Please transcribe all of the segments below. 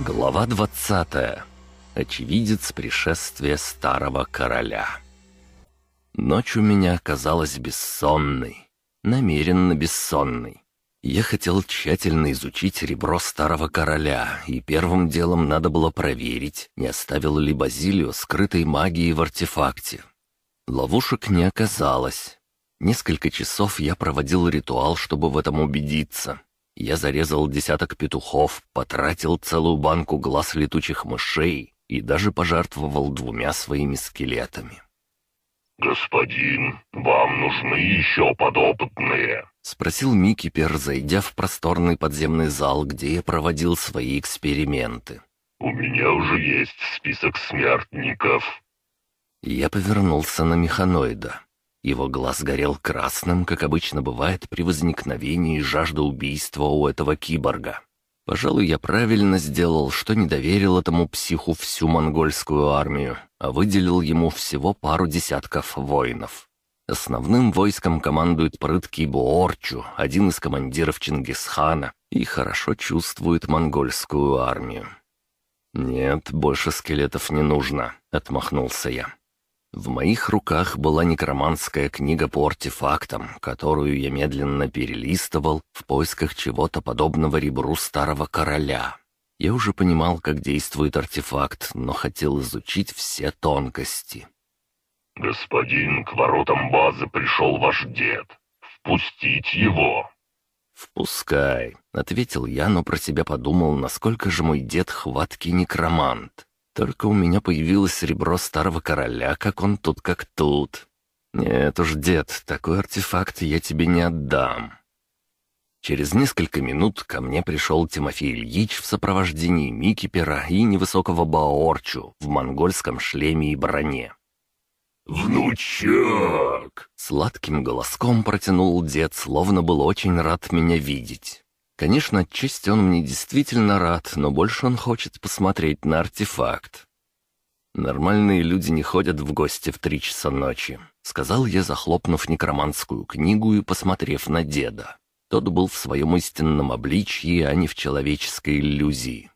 Глава 20. Очевидец пришествия старого короля. Ночь у меня оказалась бессонной. Намеренно бессонной. Я хотел тщательно изучить ребро старого короля, и первым делом надо было проверить, не оставил ли Базилио скрытой магии в артефакте. Ловушек не оказалось. Несколько часов я проводил ритуал, чтобы в этом убедиться. Я зарезал десяток петухов, потратил целую банку глаз летучих мышей и даже пожертвовал двумя своими скелетами. «Господин, вам нужны еще подопытные?» — спросил Микипер, зайдя в просторный подземный зал, где я проводил свои эксперименты. «У меня уже есть список смертников». Я повернулся на механоида. Его глаз горел красным, как обычно бывает при возникновении жажды убийства у этого киборга. Пожалуй, я правильно сделал, что не доверил этому психу всю монгольскую армию, а выделил ему всего пару десятков воинов. Основным войском командует прыткий Буорчу, один из командиров Чингисхана, и хорошо чувствует монгольскую армию. «Нет, больше скелетов не нужно», — отмахнулся я. В моих руках была некроманская книга по артефактам, которую я медленно перелистывал в поисках чего-то подобного ребру старого короля. Я уже понимал, как действует артефакт, но хотел изучить все тонкости. «Господин, к воротам базы пришел ваш дед. Впустить его!» «Впускай», — ответил я, но про себя подумал, насколько же мой дед хваткий некромант. Только у меня появилось ребро старого короля, как он тут, как тут. Нет уж, дед, такой артефакт я тебе не отдам. Через несколько минут ко мне пришел Тимофей Ильич в сопровождении Микипера и невысокого Баорчу в монгольском шлеме и броне. «Внучок!» — сладким голоском протянул дед, словно был очень рад меня видеть. Конечно, отчасти он мне действительно рад, но больше он хочет посмотреть на артефакт. «Нормальные люди не ходят в гости в три часа ночи», — сказал я, захлопнув некроманскую книгу и посмотрев на деда. Тот был в своем истинном обличье, а не в человеческой иллюзии.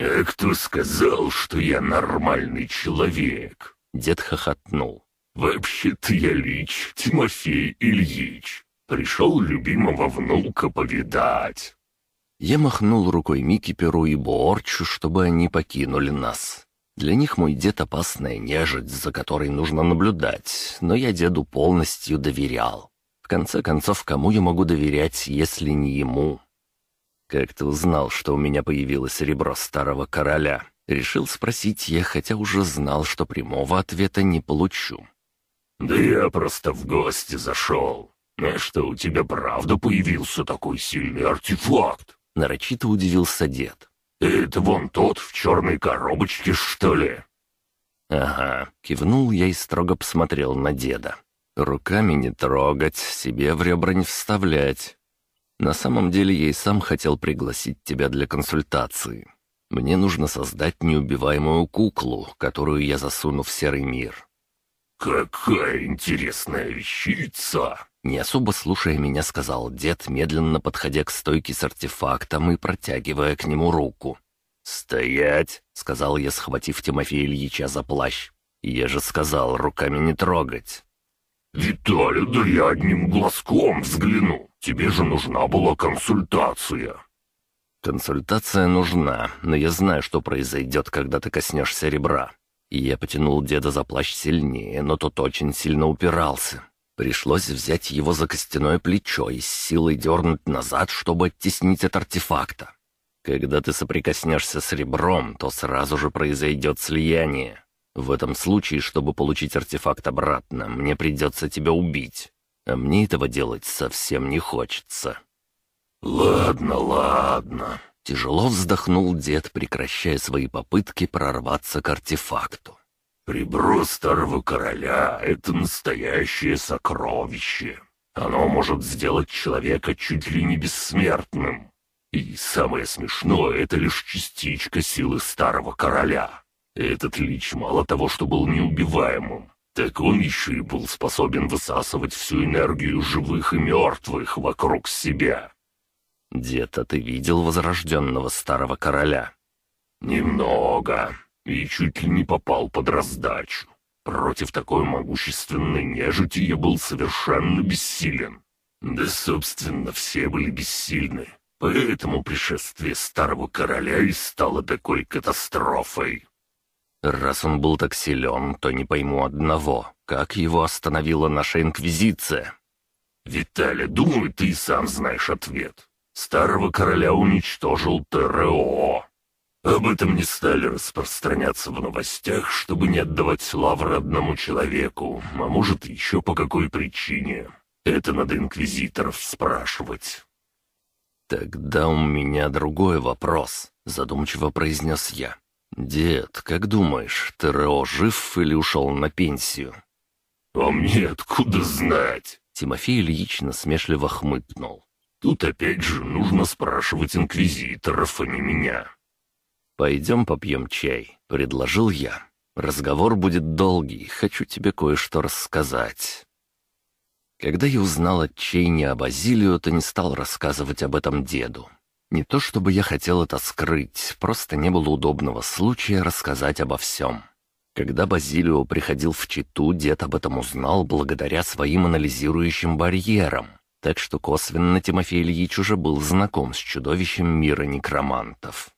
«А кто сказал, что я нормальный человек?» Дед хохотнул. «Вообще-то я Лич Тимофей Ильич. Пришел любимого внука повидать». Я махнул рукой Микиперу и Борчу, чтобы они покинули нас. Для них мой дед опасная нежить, за которой нужно наблюдать, но я деду полностью доверял. В конце концов, кому я могу доверять, если не ему? «Как ты узнал, что у меня появилось ребро старого короля?» Решил спросить я, хотя уже знал, что прямого ответа не получу. «Да я просто в гости зашел. «А что, у тебя правда появился такой сильный артефакт?» Нарочито удивился дед. «Это вон тот в черной коробочке, что ли?» «Ага», — кивнул я и строго посмотрел на деда. «Руками не трогать, себе в ребра не вставлять. На самом деле я и сам хотел пригласить тебя для консультации. Мне нужно создать неубиваемую куклу, которую я засуну в серый мир». «Какая интересная вещица!» Не особо слушая меня, сказал дед, медленно подходя к стойке с артефактом и протягивая к нему руку. «Стоять!» — сказал я, схватив Тимофея Ильича за плащ. «Я же сказал, руками не трогать!» «Виталий, да я одним глазком взгляну. Тебе же нужна была консультация». «Консультация нужна, но я знаю, что произойдет, когда ты коснешься ребра». И я потянул деда за плащ сильнее, но тот очень сильно упирался. Пришлось взять его за костяное плечо и с силой дернуть назад, чтобы оттеснить от артефакта. Когда ты соприкоснешься с ребром, то сразу же произойдет слияние. В этом случае, чтобы получить артефакт обратно, мне придется тебя убить. А мне этого делать совсем не хочется». «Ладно, ладно», — тяжело вздохнул дед, прекращая свои попытки прорваться к артефакту. Ребро старого короля — это настоящее сокровище. Оно может сделать человека чуть ли не бессмертным. И самое смешное — это лишь частичка силы старого короля. Этот лич мало того, что был неубиваемым, так он еще и был способен высасывать всю энергию живых и мертвых вокруг себя. «Дед, а ты видел возрожденного старого короля?» «Немного. И чуть ли не попал под раздачу. Против такой могущественной нежити я был совершенно бессилен. Да, собственно, все были бессильны. Поэтому пришествие старого короля и стало такой катастрофой. Раз он был так силен, то не пойму одного. Как его остановила наша Инквизиция? «Виталя, думаю, ты и сам знаешь ответ. Старого короля уничтожил ТРО. Об этом не стали распространяться в новостях, чтобы не отдавать лавры одному человеку, а может, еще по какой причине. Это надо инквизиторов спрашивать. «Тогда у меня другой вопрос», — задумчиво произнес я. «Дед, как думаешь, ТРО жив или ушел на пенсию?» «А мне откуда знать?» Тимофей Ильич насмешливо хмыкнул. «Тут опять же нужно спрашивать инквизиторов, а не меня». «Пойдем попьем чай», — предложил я. «Разговор будет долгий, хочу тебе кое-что рассказать». Когда я узнал от Чейни о Базилио, то не стал рассказывать об этом деду. Не то чтобы я хотел это скрыть, просто не было удобного случая рассказать обо всем. Когда Базилио приходил в Читу, дед об этом узнал благодаря своим анализирующим барьерам, так что косвенно Тимофей Ильич уже был знаком с чудовищем мира некромантов.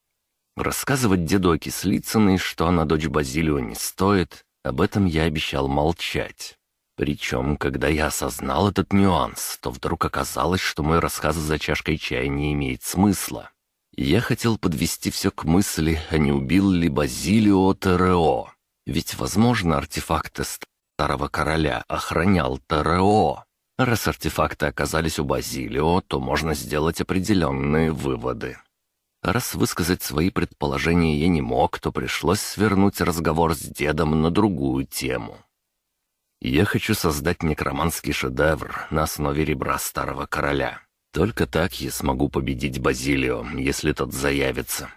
Рассказывать деду о Кислицыной, что она дочь Базилио не стоит, об этом я обещал молчать. Причем, когда я осознал этот нюанс, то вдруг оказалось, что мой рассказ за чашкой чая не имеет смысла. Я хотел подвести все к мысли, а не убил ли Базилио ТРО. Ведь, возможно, артефакты старого короля охранял ТРО. Раз артефакты оказались у Базилио, то можно сделать определенные выводы. Раз высказать свои предположения я не мог, то пришлось свернуть разговор с дедом на другую тему. Я хочу создать некроманский шедевр на основе ребра старого короля. Только так я смогу победить Базилио, если тот заявится».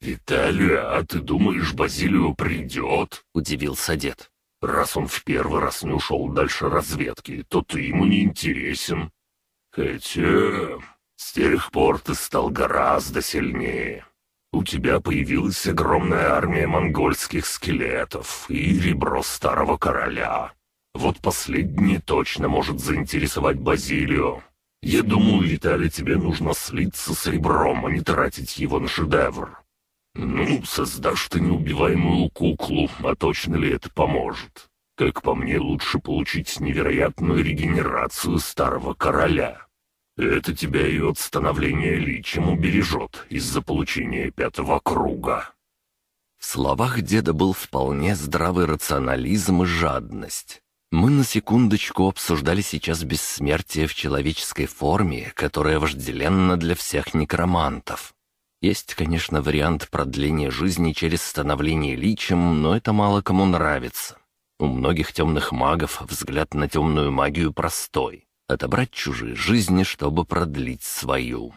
«Виталия, а ты думаешь, Базилио придет?» — удивился дед. «Раз он в первый раз не ушел дальше разведки, то ты ему не интересен. Хотя с тех пор ты стал гораздо сильнее. У тебя появилась огромная армия монгольских скелетов и ребро старого короля. Вот последнее точно может заинтересовать Базилио. Я думаю, Виталий, тебе нужно слиться с ребром, а не тратить его на шедевр. Ну, создашь ты неубиваемую куклу, а точно ли это поможет? Как по мне, лучше получить невероятную регенерацию старого короля. Это тебя и от становления личем убережет из-за получения пятого круга. В словах деда был вполне здравый рационализм и жадность. Мы на секундочку обсуждали сейчас бессмертие в человеческой форме, которое вожделенно для всех некромантов. Есть, конечно, вариант продления жизни через становление личем, но это мало кому нравится. У многих темных магов взгляд на темную магию простой — отобрать чужие жизни, чтобы продлить свою.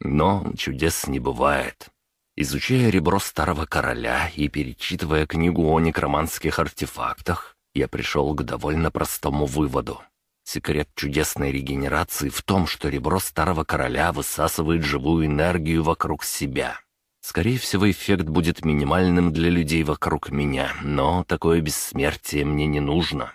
Но чудес не бывает. Изучая ребро старого короля и перечитывая книгу о некроманских артефактах, я пришел к довольно простому выводу. Секрет чудесной регенерации в том, что ребро старого короля высасывает живую энергию вокруг себя. Скорее всего, эффект будет минимальным для людей вокруг меня, но такое бессмертие мне не нужно.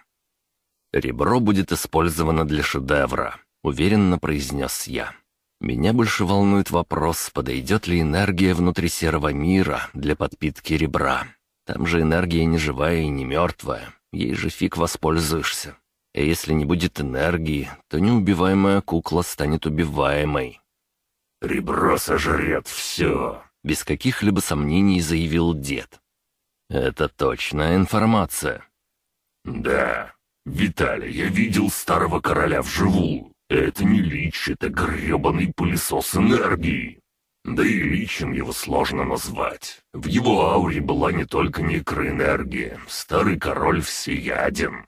«Ребро будет использовано для шедевра», — уверенно произнес я. «Меня больше волнует вопрос, подойдет ли энергия внутри серого мира для подпитки ребра. Там же энергия не живая и не мертвая, ей же фиг воспользуешься. А если не будет энергии, то неубиваемая кукла станет убиваемой. «Ребро сожрет все», — без каких-либо сомнений заявил дед. «Это точная информация». «Да. Виталий, я видел старого короля вживую. Это не лич, это гребаный пылесос энергии. Да и личем его сложно назвать. В его ауре была не только некроэнергия, старый король всеяден.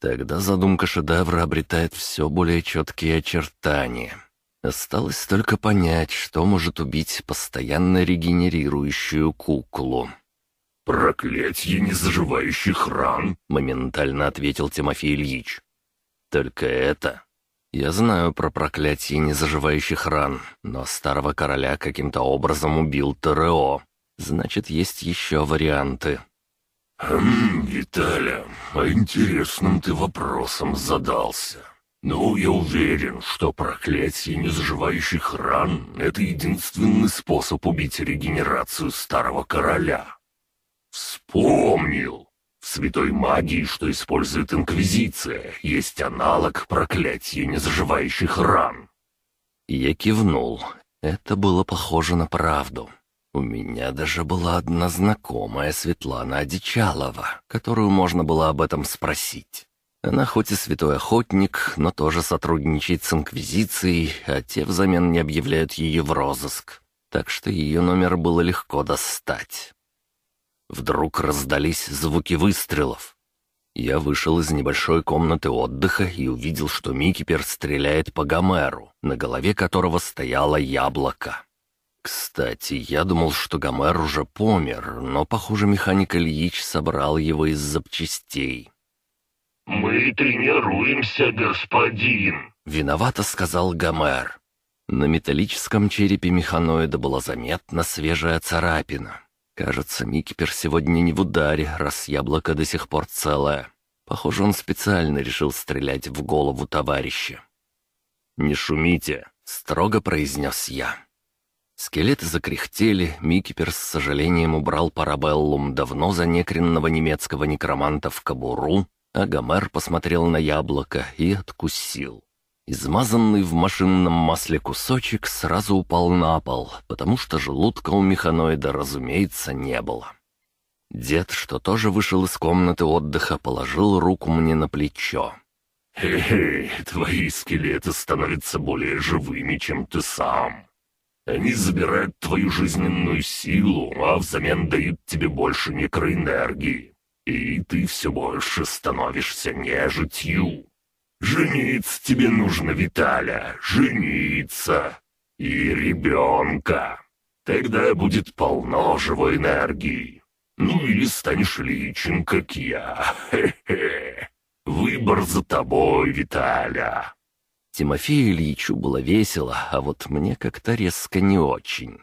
Тогда задумка шедевра обретает все более четкие очертания. Осталось только понять, что может убить постоянно регенерирующую куклу. «Проклятье незаживающих ран!» — моментально ответил Тимофей Ильич. «Только это я знаю про проклятие незаживающих ран, но старого короля каким-то образом убил ТРО. Значит, есть еще варианты. «Хм, Виталя, а интересным ты вопросом задался. Ну, я уверен, что проклятие незаживающих ран — это единственный способ убить регенерацию старого короля. Вспомнил! В святой магии, что использует Инквизиция, есть аналог проклятия незаживающих ран. Я кивнул. Это было похоже на правду. У меня даже была одна знакомая Светлана Одичалова, которую можно было об этом спросить. Она хоть и святой охотник, но тоже сотрудничает с Инквизицией, а те взамен не объявляют ее в розыск. Так что ее номер было легко достать. Вдруг раздались звуки выстрелов. Я вышел из небольшой комнаты отдыха и увидел, что Микипер стреляет по Гомеру, на голове которого стояло яблоко. Кстати, я думал, что Гомер уже помер, но, похоже, механик Ильич собрал его из запчастей. «Мы тренируемся, господин!» — виновато сказал Гомер. На металлическом черепе механоида была заметна свежая царапина. Кажется, Микипер сегодня не в ударе, раз яблоко до сих пор целое. Похоже, он специально решил стрелять в голову товарища. «Не шумите», — строго произнес я. Скелеты закряхтели, Микипер с сожалением убрал парабеллум давно занекренного немецкого некроманта в кобуру, а Гомер посмотрел на яблоко и откусил. Измазанный в машинном масле кусочек сразу упал на пол, потому что желудка у механоида, разумеется, не было. Дед, что тоже вышел из комнаты отдыха, положил руку мне на плечо. «Хе-хе, твои скелеты становятся более живыми, чем ты сам. Они забирают твою жизненную силу, а взамен дают тебе больше микроэнергии. И ты все больше становишься нежитью. Жениться тебе нужно, Виталя, жениться. И ребенка. Тогда будет полно живой энергии. Ну или станешь личен, как я. Хе-хе. Выбор за тобой, Виталя. Тимофею Ильичу было весело, а вот мне как-то резко не очень.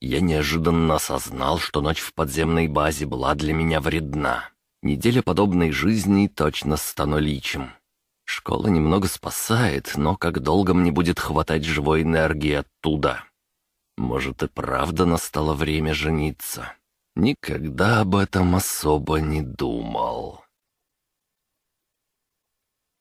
Я неожиданно осознал, что ночь в подземной базе была для меня вредна. Неделя подобной жизни точно стану личем. Школа немного спасает, но как долго мне будет хватать живой энергии оттуда? Может и правда настало время жениться? Никогда об этом особо не думал.